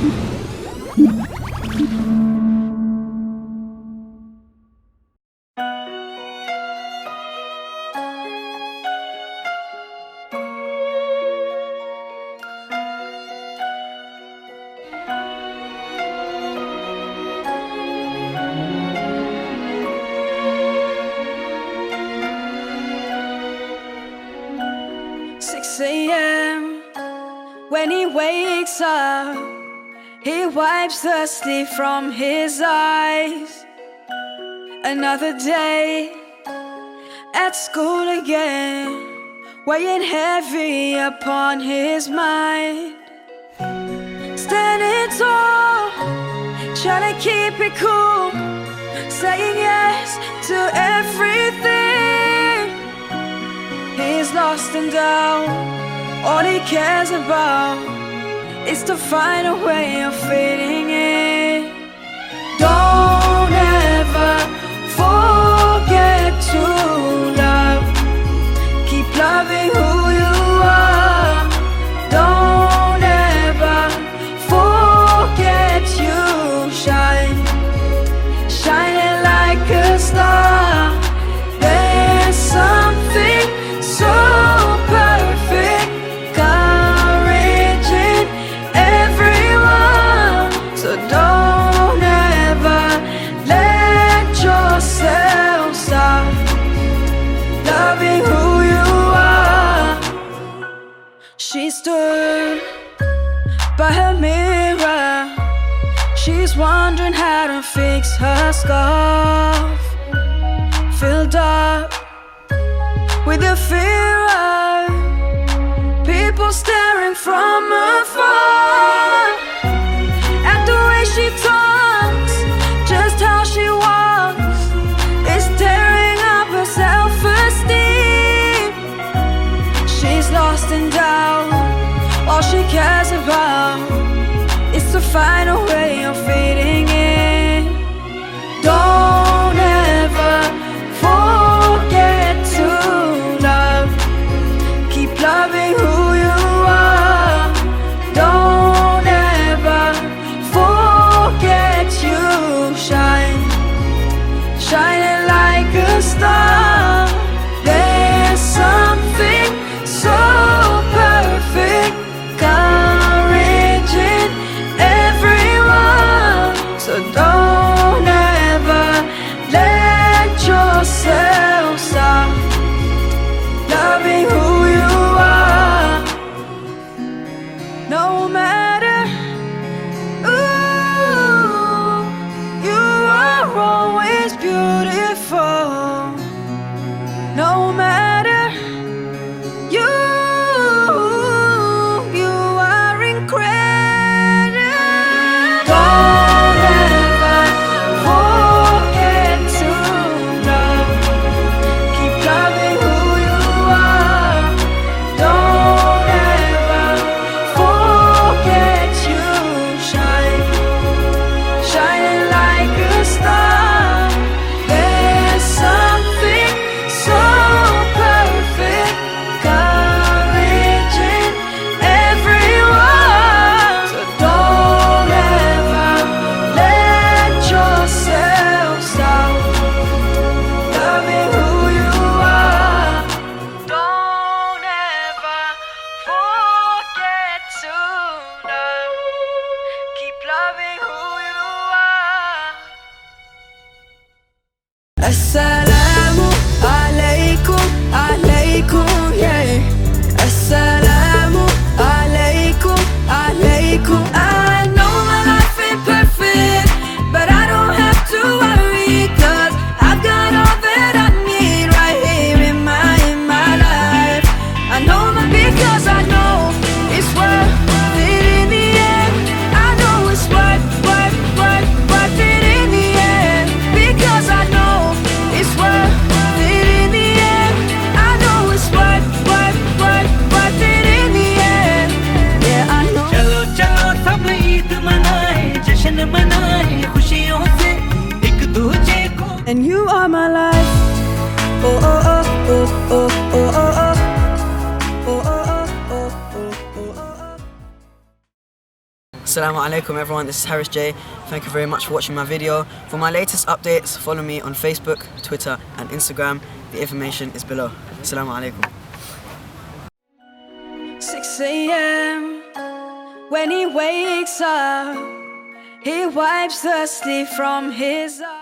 6 a.m. when he wakes up. He wipes the sleep from his eyes. Another day at school again, weighing heavy upon his mind. Standing tall, trying to keep it cool, saying yes to everything. He's lost and down, all he cares about it's find a way of fading in. She stood by her mirror. She's wondering how to fix her scarf. Filled up with the fear of people staring from afar. At the way she talks, just how she walks, is tearing up her self esteem. She's lost and doubt. I said and you are my life. Oh, oh, oh, oh, oh, oh, oh, oh. Assalamu alaikum everyone, this is Harris J. Thank you very much for watching my video. For my latest updates, follow me on Facebook, Twitter and Instagram. The information is below. Assalamu alaikum. 6 a.m. When he wakes up, he wipes the sleep from his eyes.